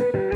Bye.